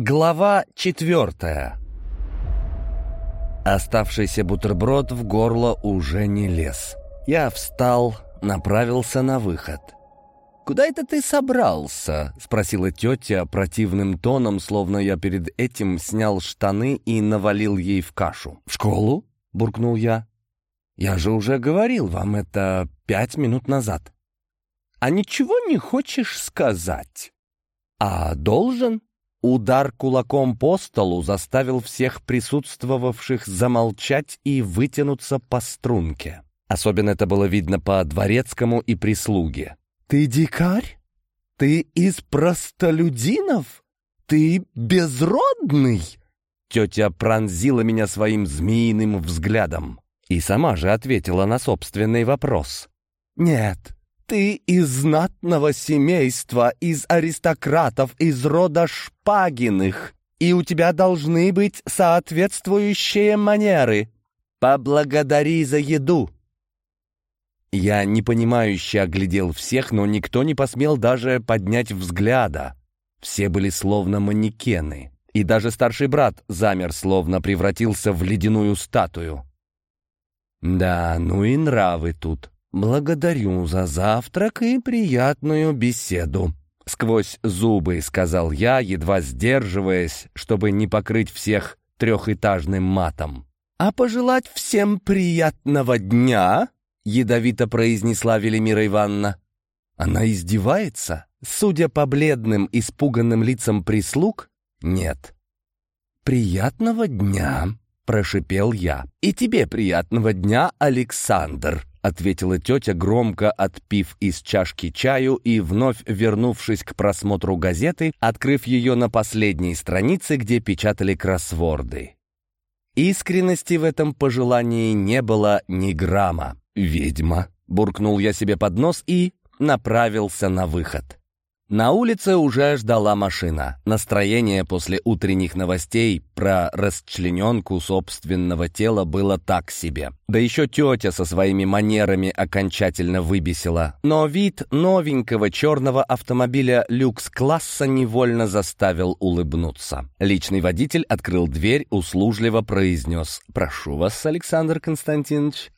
Глава четвертая Оставшийся бутерброд в горло уже не лез. Я встал, направился на выход. «Куда это ты собрался?» — спросила тетя противным тоном, словно я перед этим снял штаны и навалил ей в кашу. «В школу?» — буркнул я. «Я же уже говорил вам это пять минут назад». «А ничего не хочешь сказать?» «А должен?» Удар кулаком по столу заставил всех присутствовавших замолчать и вытянуться по струнке. Особенно это было видно по дворецкому и прислуге. «Ты дикарь? Ты из простолюдинов? Ты безродный?» Тетя пронзила меня своим змеиным взглядом и сама же ответила на собственный вопрос. «Нет, ты из знатного семейства, из аристократов, из рода Шпагиных, и у тебя должны быть соответствующие манеры. Поблагодари за еду». Я непонимающе оглядел всех, но никто не посмел даже поднять взгляда. Все были словно манекены. И даже старший брат замер, словно превратился в ледяную статую. Да, ну и нравы тут. «Благодарю за завтрак и приятную беседу», — сквозь зубы сказал я, едва сдерживаясь, чтобы не покрыть всех трехэтажным матом. «А пожелать всем приятного дня?» — ядовито произнесла Велимира Ивановна. Она издевается? Судя по бледным, испуганным лицам прислуг, нет. «Приятного дня», — прошипел я. «И тебе приятного дня, Александр», — ответила тетя, громко отпив из чашки чаю и, вновь вернувшись к просмотру газеты, открыв ее на последней странице, где печатали кроссворды. Искренности в этом пожелании не было ни грамма. «Ведьма!» — буркнул я себе под нос и направился на выход. На улице уже ждала машина. Настроение после утренних новостей про расчлененку собственного тела было так себе. Да еще тетя со своими манерами окончательно выбесила. Но вид новенького черного автомобиля люкс-класса невольно заставил улыбнуться. Личный водитель открыл дверь, услужливо произнес «Прошу вас, Александр Константинович».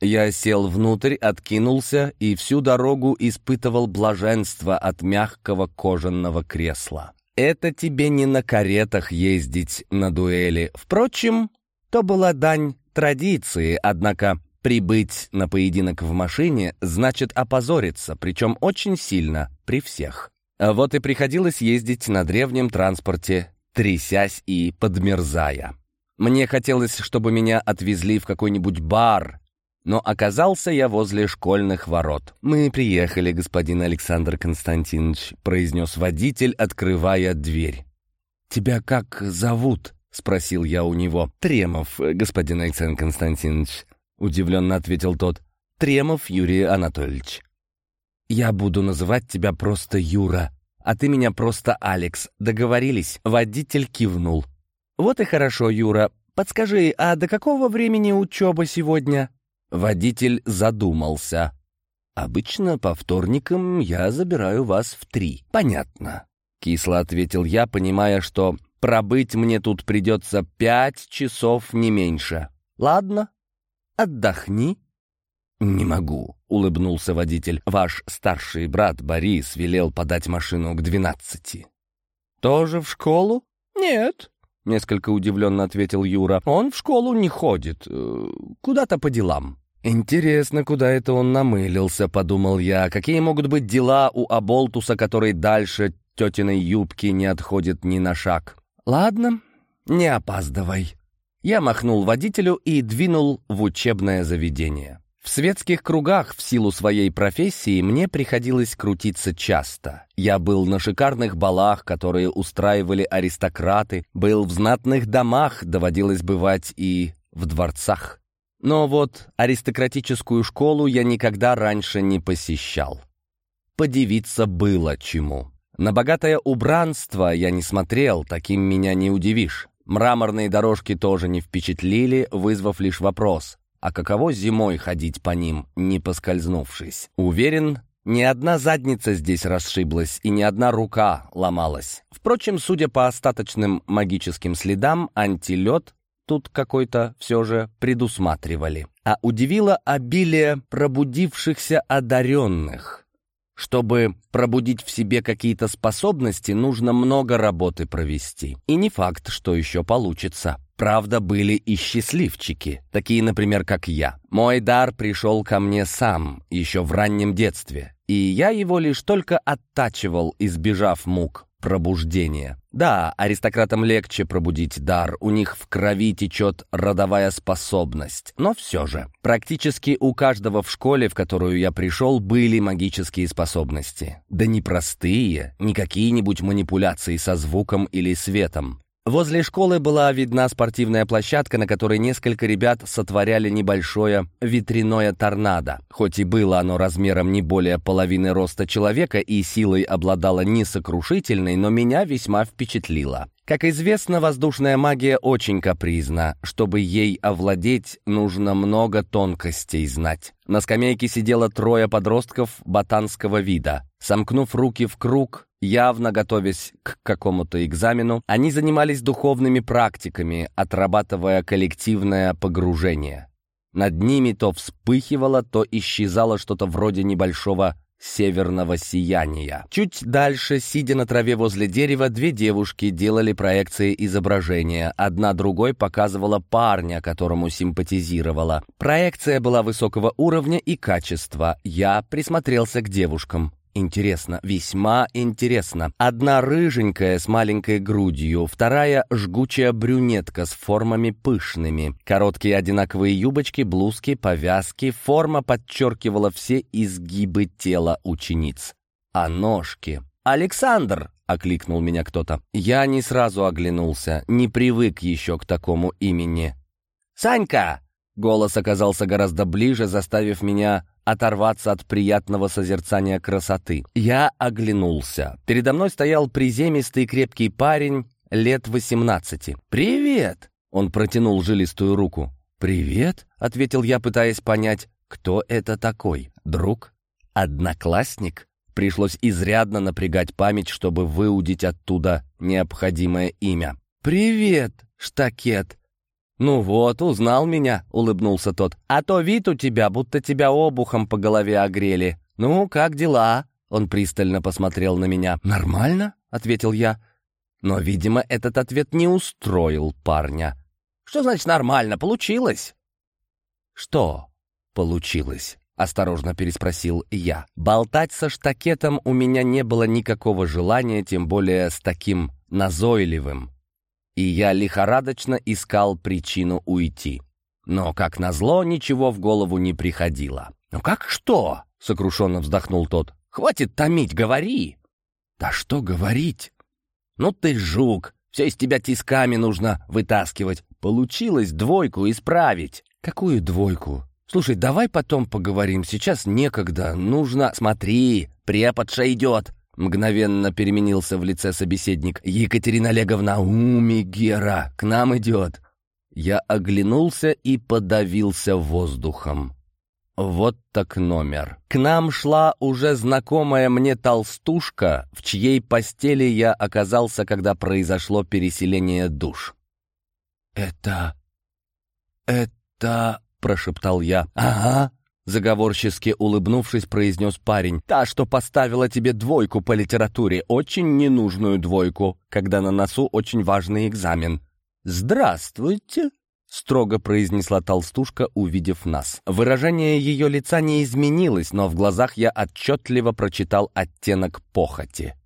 Я сел внутрь, откинулся и всю дорогу испытывал блаженство от мягкого кожаного кресла. Это тебе не на каретах ездить на дуэли. Впрочем, то была дань традиции, однако прибыть на поединок в машине значит опозориться, причем очень сильно, при всех. А вот и приходилось ездить на древнем транспорте, трясясь и подмерзая. Мне хотелось, чтобы меня отвезли в какой-нибудь бар но оказался я возле школьных ворот. «Мы приехали, господин Александр Константинович», — произнес водитель, открывая дверь. «Тебя как зовут?» — спросил я у него. «Тремов, господин Александр Константинович», — удивленно ответил тот. «Тремов Юрий Анатольевич». «Я буду называть тебя просто Юра, а ты меня просто Алекс. Договорились?» Водитель кивнул. «Вот и хорошо, Юра. Подскажи, а до какого времени учеба сегодня?» Водитель задумался. «Обычно по вторникам я забираю вас в три». «Понятно», — кисло ответил я, понимая, что пробыть мне тут придется пять часов не меньше. «Ладно, отдохни». «Не могу», — улыбнулся водитель. «Ваш старший брат Борис велел подать машину к двенадцати». «Тоже в школу?» «Нет», Несколько удивленно ответил Юра. «Он в школу не ходит. Э, куда-то по делам». «Интересно, куда это он намылился», — подумал я. «Какие могут быть дела у Аболтуса, который дальше тетиной юбки не отходит ни на шаг?» «Ладно, не опаздывай». Я махнул водителю и двинул в учебное заведение. В светских кругах в силу своей профессии мне приходилось крутиться часто. Я был на шикарных балах, которые устраивали аристократы, был в знатных домах, доводилось бывать и в дворцах. Но вот аристократическую школу я никогда раньше не посещал. Подивиться было чему. На богатое убранство я не смотрел, таким меня не удивишь. Мраморные дорожки тоже не впечатлили, вызвав лишь вопрос. А каково зимой ходить по ним, не поскользнувшись? Уверен, Ни одна задница здесь расшиблась, и ни одна рука ломалась. Впрочем, судя по остаточным магическим следам, антилед тут какой-то все же предусматривали. А удивило обилие пробудившихся одаренных. Чтобы пробудить в себе какие-то способности, нужно много работы провести. И не факт, что еще получится. Правда, были и счастливчики, такие, например, как я. Мой дар пришел ко мне сам, еще в раннем детстве, и я его лишь только оттачивал, избежав мук пробуждения. Да, аристократам легче пробудить дар, у них в крови течет родовая способность. Но все же, практически у каждого в школе, в которую я пришел, были магические способности. Да не простые, не какие-нибудь манипуляции со звуком или светом. Возле школы была видна спортивная площадка, на которой несколько ребят сотворяли небольшое ветряное торнадо. Хоть и было оно размером не более половины роста человека и силой обладало несокрушительной, но меня весьма впечатлило. Как известно, воздушная магия очень капризна. Чтобы ей овладеть, нужно много тонкостей знать. На скамейке сидело трое подростков ботанского вида. Сомкнув руки в круг, явно готовясь к какому-то экзамену, они занимались духовными практиками, отрабатывая коллективное погружение. Над ними то вспыхивало, то исчезало что-то вроде небольшого северного сияния. Чуть дальше, сидя на траве возле дерева, две девушки делали проекции изображения. Одна другой показывала парня, которому симпатизировала. Проекция была высокого уровня и качества. Я присмотрелся к девушкам. Интересно, весьма интересно. Одна рыженькая с маленькой грудью, вторая жгучая брюнетка с формами пышными. Короткие одинаковые юбочки, блузки, повязки. Форма подчеркивала все изгибы тела учениц. А ножки... «Александр!» — окликнул меня кто-то. Я не сразу оглянулся, не привык еще к такому имени. «Санька!» Голос оказался гораздо ближе, заставив меня оторваться от приятного созерцания красоты. Я оглянулся. Передо мной стоял приземистый крепкий парень лет восемнадцати. «Привет!» — он протянул жилистую руку. «Привет!» — ответил я, пытаясь понять, кто это такой. Друг? Одноклассник? Пришлось изрядно напрягать память, чтобы выудить оттуда необходимое имя. «Привет, штакет!» «Ну вот, узнал меня», — улыбнулся тот. «А то вид у тебя, будто тебя обухом по голове огрели. Ну, как дела?» Он пристально посмотрел на меня. «Нормально?» — ответил я. Но, видимо, этот ответ не устроил парня. «Что значит нормально? Получилось?» «Что получилось?» — осторожно переспросил я. Болтать со штакетом у меня не было никакого желания, тем более с таким назойливым и я лихорадочно искал причину уйти. Но, как назло, ничего в голову не приходило. «Ну как что?» — сокрушенно вздохнул тот. «Хватит томить, говори!» «Да что говорить?» «Ну ты жук, все из тебя тисками нужно вытаскивать. Получилось двойку исправить». «Какую двойку?» «Слушай, давай потом поговорим, сейчас некогда, нужно...» «Смотри, преподша идет!» Мгновенно переменился в лице собеседник. «Екатерина Олеговна, уми, Гера, к нам идет!» Я оглянулся и подавился воздухом. Вот так номер. К нам шла уже знакомая мне толстушка, в чьей постели я оказался, когда произошло переселение душ. «Это... это...» — прошептал я. «Ага, Заговорчески улыбнувшись, произнес парень. «Та, что поставила тебе двойку по литературе, очень ненужную двойку, когда на носу очень важный экзамен». «Здравствуйте!» — строго произнесла толстушка, увидев нас. Выражение ее лица не изменилось, но в глазах я отчетливо прочитал оттенок похоти.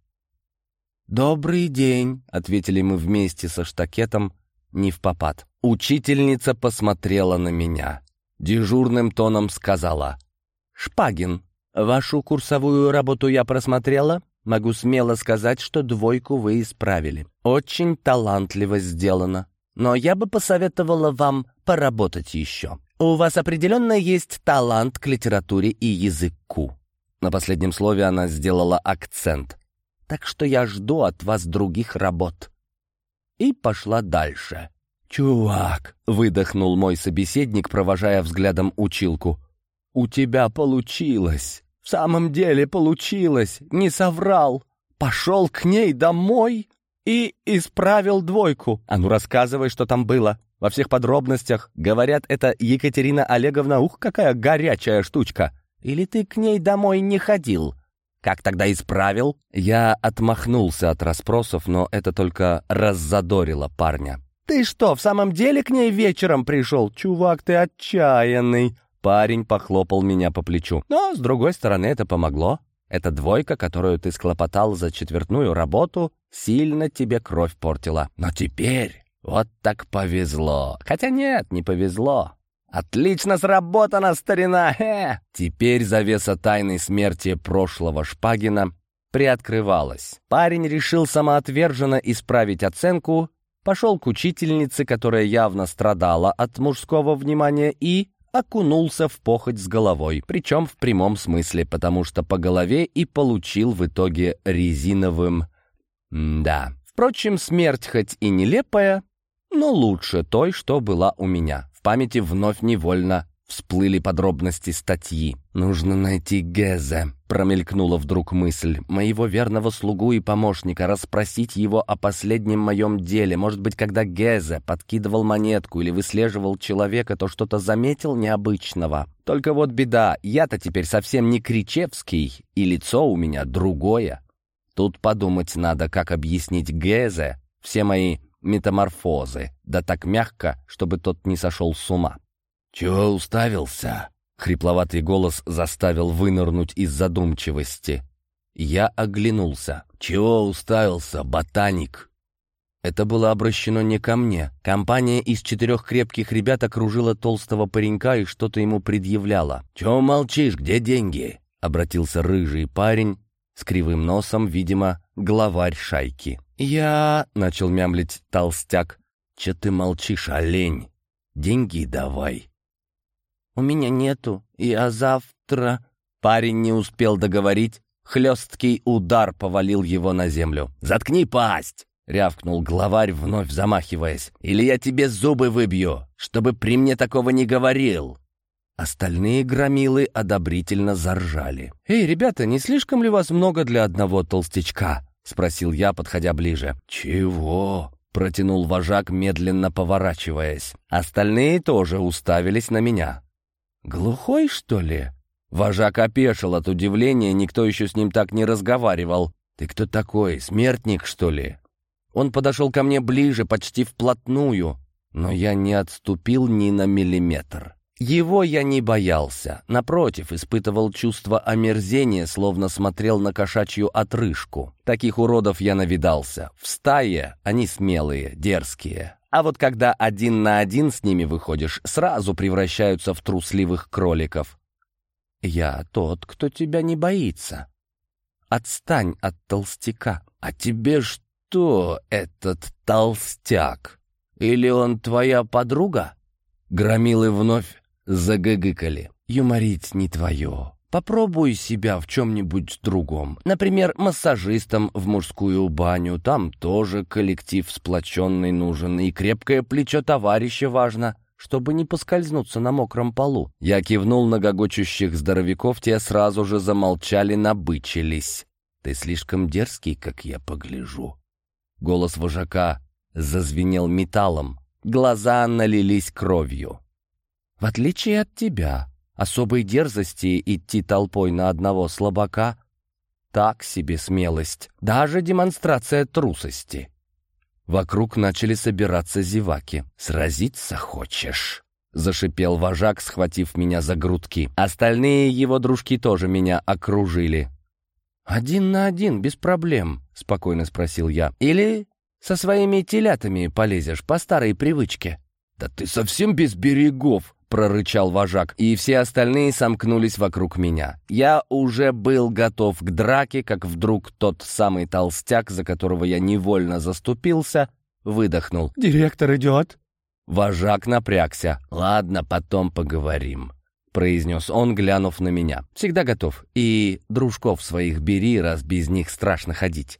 «Добрый день», — ответили мы вместе со штакетом, не в попад. Учительница посмотрела на меня. Дежурным тоном сказала. «Шпагин, вашу курсовую работу я просмотрела. Могу смело сказать, что двойку вы исправили. Очень талантливо сделано. Но я бы посоветовала вам поработать еще. У вас определенно есть талант к литературе и языку». На последнем слове она сделала акцент. «Так что я жду от вас других работ». И пошла дальше. «Чувак!» — выдохнул мой собеседник, провожая взглядом училку. «У тебя получилось! В самом деле получилось, не соврал. Пошел к ней домой и исправил двойку. А ну рассказывай, что там было. Во всех подробностях. Говорят, это Екатерина Олеговна, ух, какая горячая штучка. Или ты к ней домой не ходил? Как тогда исправил? Я отмахнулся от расспросов, но это только раззадорило парня. «Ты что, в самом деле к ней вечером пришел? Чувак, ты отчаянный!» Парень похлопал меня по плечу. Но, с другой стороны, это помогло. Эта двойка, которую ты склопотал за четвертную работу, сильно тебе кровь портила. Но теперь вот так повезло. Хотя нет, не повезло. «Отлично сработано, старина! Хе!» Теперь завеса тайной смерти прошлого Шпагина приоткрывалась. Парень решил самоотверженно исправить оценку, пошел к учительнице, которая явно страдала от мужского внимания, и окунулся в похоть с головой, причем в прямом смысле, потому что по голове и получил в итоге резиновым «да». Впрочем, смерть хоть и нелепая, но лучше той, что была у меня. В памяти вновь невольно всплыли подробности статьи. «Нужно найти Гезе», — промелькнула вдруг мысль, «моего верного слугу и помощника, расспросить его о последнем моем деле. Может быть, когда Гезе подкидывал монетку или выслеживал человека, то что-то заметил необычного. Только вот беда, я-то теперь совсем не Кричевский, и лицо у меня другое. Тут подумать надо, как объяснить Гезе все мои метаморфозы, да так мягко, чтобы тот не сошел с ума. «Чего уставился?» Хрипловатый голос заставил вынырнуть из задумчивости. Я оглянулся. «Чего уставился, ботаник?» Это было обращено не ко мне. Компания из четырех крепких ребят окружила толстого паренька и что-то ему предъявляла. «Чего молчишь? Где деньги?» — обратился рыжий парень с кривым носом, видимо, главарь шайки. «Я...» — начал мямлить толстяк. «Че ты молчишь, олень? Деньги давай!» «У меня нету, я завтра...» Парень не успел договорить. Хлесткий удар повалил его на землю. «Заткни пасть!» — рявкнул главарь, вновь замахиваясь. «Или я тебе зубы выбью, чтобы при мне такого не говорил!» Остальные громилы одобрительно заржали. «Эй, ребята, не слишком ли вас много для одного толстячка?» — спросил я, подходя ближе. «Чего?» — протянул вожак, медленно поворачиваясь. Остальные тоже уставились на меня. «Глухой, что ли?» Вожак опешил от удивления, никто еще с ним так не разговаривал. «Ты кто такой, смертник, что ли?» Он подошел ко мне ближе, почти вплотную, но я не отступил ни на миллиметр. Его я не боялся, напротив, испытывал чувство омерзения, словно смотрел на кошачью отрыжку. Таких уродов я навидался. В стае они смелые, дерзкие, а вот когда один на один с ними выходишь, сразу превращаются в трусливых кроликов. Я тот, кто тебя не боится. Отстань от толстяка. А тебе что этот толстяк? Или он твоя подруга? Громилы вновь загыгыкали. Юморить не твое. Попробуй себя в чем-нибудь другом. Например, массажистом в мужскую баню. Там тоже коллектив сплоченный нужен, и крепкое плечо товарища важно, чтобы не поскользнуться на мокром полу. Я кивнул на гогочущих здоровяков, те сразу же замолчали, набычились. «Ты слишком дерзкий, как я погляжу». Голос вожака зазвенел металлом, глаза налились кровью. «В отличие от тебя, особой дерзости идти толпой на одного слабака — так себе смелость, даже демонстрация трусости. Вокруг начали собираться зеваки. «Сразиться хочешь?» — зашипел вожак, схватив меня за грудки. Остальные его дружки тоже меня окружили. «Один на один, без проблем», — спокойно спросил я. «Или со своими телятами полезешь по старой привычке?» «Да ты совсем без берегов!» Прорычал вожак, и все остальные сомкнулись вокруг меня. Я уже был готов к драке, как вдруг тот самый толстяк, за которого я невольно заступился, выдохнул. «Директор идет!» Вожак напрягся. «Ладно, потом поговорим», — произнес он, глянув на меня. «Всегда готов. И дружков своих бери, раз без них страшно ходить».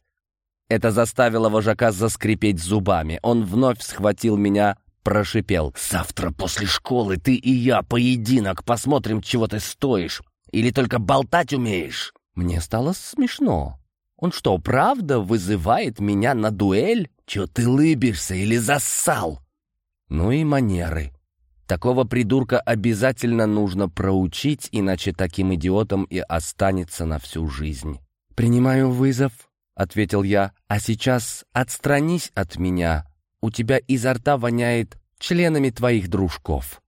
Это заставило вожака заскрипеть зубами. Он вновь схватил меня прошипел. «Завтра после школы ты и я поединок, посмотрим, чего ты стоишь. Или только болтать умеешь?» Мне стало смешно. Он что, правда вызывает меня на дуэль? Чё ты лыбишься или зассал? Ну и манеры. Такого придурка обязательно нужно проучить, иначе таким идиотом и останется на всю жизнь. «Принимаю вызов», — ответил я, — «а сейчас отстранись от меня. У тебя изо рта воняет членами твоих дружков».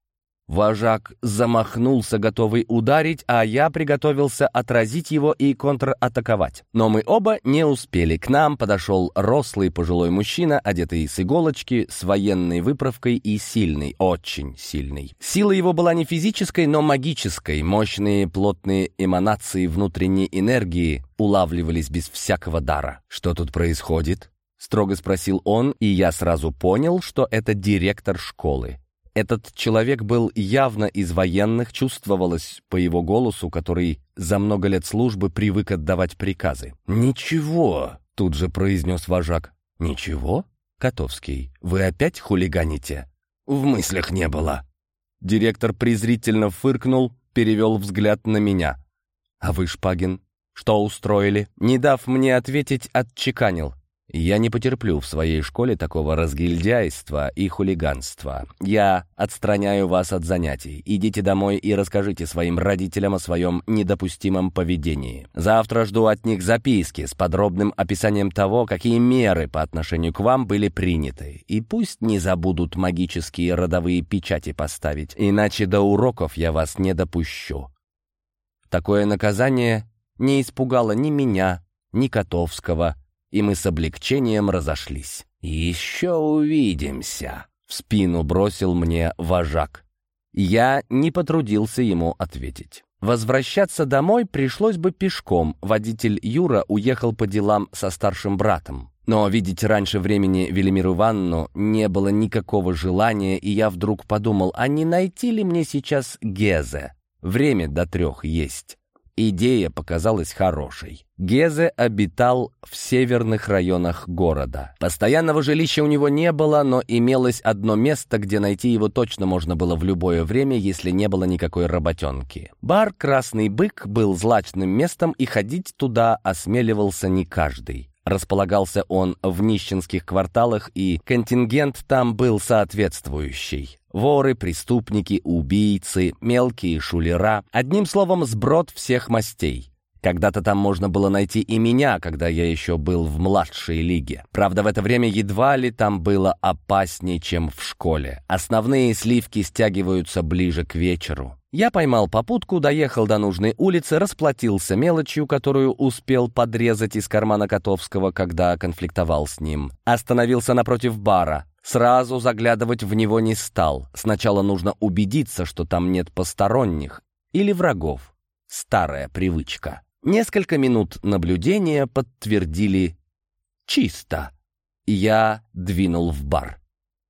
Вожак замахнулся, готовый ударить, а я приготовился отразить его и контратаковать. Но мы оба не успели. К нам подошел рослый пожилой мужчина, одетый с иголочки, с военной выправкой и сильный, очень сильный. Сила его была не физической, но магической. Мощные плотные эманации внутренней энергии улавливались без всякого дара. «Что тут происходит?» — строго спросил он, и я сразу понял, что это директор школы. Этот человек был явно из военных, чувствовалось по его голосу, который за много лет службы привык отдавать приказы. «Ничего», — тут же произнес вожак. «Ничего? Котовский, вы опять хулиганите?» «В мыслях не было». Директор презрительно фыркнул, перевел взгляд на меня. «А вы, Шпагин, что устроили?» Не дав мне ответить, отчеканил. Я не потерплю в своей школе такого разгильдяйства и хулиганства. Я отстраняю вас от занятий. Идите домой и расскажите своим родителям о своем недопустимом поведении. Завтра жду от них записки с подробным описанием того, какие меры по отношению к вам были приняты. И пусть не забудут магические родовые печати поставить, иначе до уроков я вас не допущу. Такое наказание не испугало ни меня, ни Котовского, и мы с облегчением разошлись. «Еще увидимся», — в спину бросил мне вожак. Я не потрудился ему ответить. Возвращаться домой пришлось бы пешком. Водитель Юра уехал по делам со старшим братом. Но видеть раньше времени Велимиру Ивановну не было никакого желания, и я вдруг подумал, а не найти ли мне сейчас Гезе? Время до трех есть. Идея показалась хорошей. Гезе обитал в северных районах города. Постоянного жилища у него не было, но имелось одно место, где найти его точно можно было в любое время, если не было никакой работенки. Бар «Красный бык» был злачным местом, и ходить туда осмеливался не каждый. Располагался он в нищенских кварталах, и контингент там был соответствующий. Воры, преступники, убийцы, мелкие шулера. Одним словом, сброд всех мастей. Когда-то там можно было найти и меня, когда я еще был в младшей лиге. Правда, в это время едва ли там было опаснее, чем в школе. Основные сливки стягиваются ближе к вечеру. Я поймал попутку, доехал до нужной улицы, расплатился мелочью, которую успел подрезать из кармана Котовского, когда конфликтовал с ним. Остановился напротив бара. Сразу заглядывать в него не стал. Сначала нужно убедиться, что там нет посторонних или врагов. Старая привычка. Несколько минут наблюдения подтвердили «чисто». Я двинул в бар.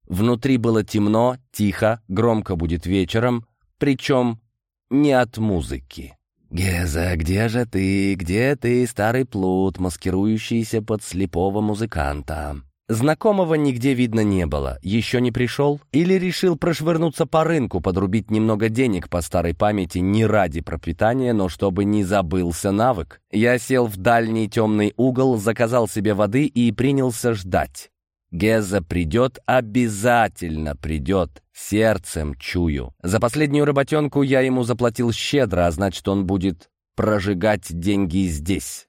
Внутри было темно, тихо, громко будет вечером, причем не от музыки. «Геза, где же ты? Где ты, старый плут, маскирующийся под слепого музыканта?» Знакомого нигде видно не было. Еще не пришел? Или решил прошвырнуться по рынку, подрубить немного денег по старой памяти не ради пропитания, но чтобы не забылся навык? Я сел в дальний темный угол, заказал себе воды и принялся ждать. Геза придет, обязательно придет. Сердцем чую. За последнюю работенку я ему заплатил щедро, а значит, он будет прожигать деньги здесь.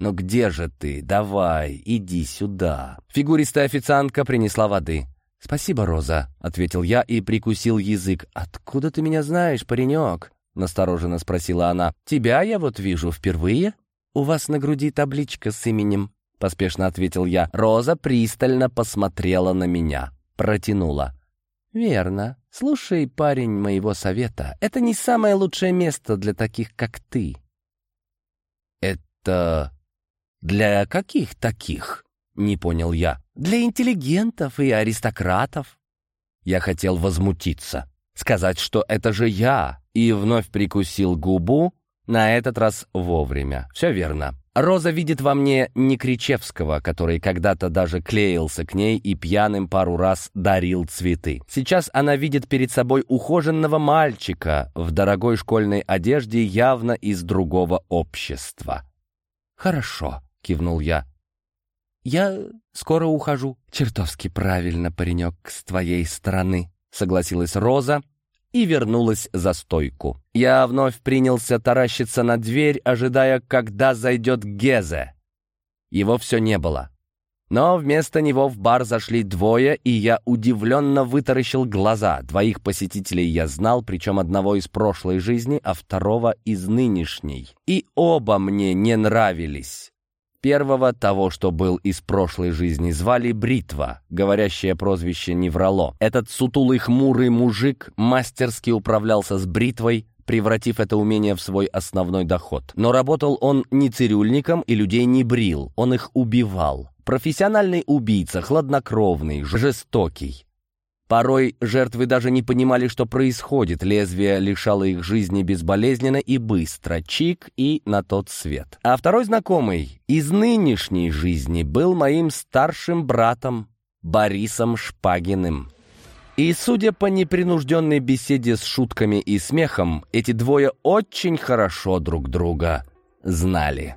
«Но где же ты? Давай, иди сюда». Фигуристая официантка принесла воды. «Спасибо, Роза», — ответил я и прикусил язык. «Откуда ты меня знаешь, паренек?» — настороженно спросила она. «Тебя я вот вижу впервые. У вас на груди табличка с именем», — поспешно ответил я. Роза пристально посмотрела на меня, протянула. «Верно. Слушай, парень, моего совета. Это не самое лучшее место для таких, как ты». «Это «Для каких таких?» — не понял я. «Для интеллигентов и аристократов». Я хотел возмутиться, сказать, что это же я, и вновь прикусил губу, на этот раз вовремя. Все верно. Роза видит во мне не Кричевского, который когда-то даже клеился к ней и пьяным пару раз дарил цветы. Сейчас она видит перед собой ухоженного мальчика в дорогой школьной одежде явно из другого общества. «Хорошо», — кивнул я. «Я скоро ухожу». «Чертовски правильно, паренек, с твоей стороны», — согласилась Роза и вернулась за стойку. Я вновь принялся таращиться на дверь, ожидая, когда зайдет Гезе. Его все не было. Но вместо него в бар зашли двое, и я удивленно вытаращил глаза. Двоих посетителей я знал, причем одного из прошлой жизни, а второго из нынешней. И оба мне не нравились. Первого, того, что был из прошлой жизни, звали Бритва, говорящее прозвище Неврало. Этот сутулый хмурый мужик мастерски управлялся с бритвой, превратив это умение в свой основной доход. Но работал он не цирюльником и людей не брил, он их убивал. Профессиональный убийца, хладнокровный, жестокий. Порой жертвы даже не понимали, что происходит. Лезвие лишало их жизни безболезненно и быстро. Чик и на тот свет. А второй знакомый из нынешней жизни был моим старшим братом Борисом Шпагиным. И, судя по непринужденной беседе с шутками и смехом, эти двое очень хорошо друг друга знали.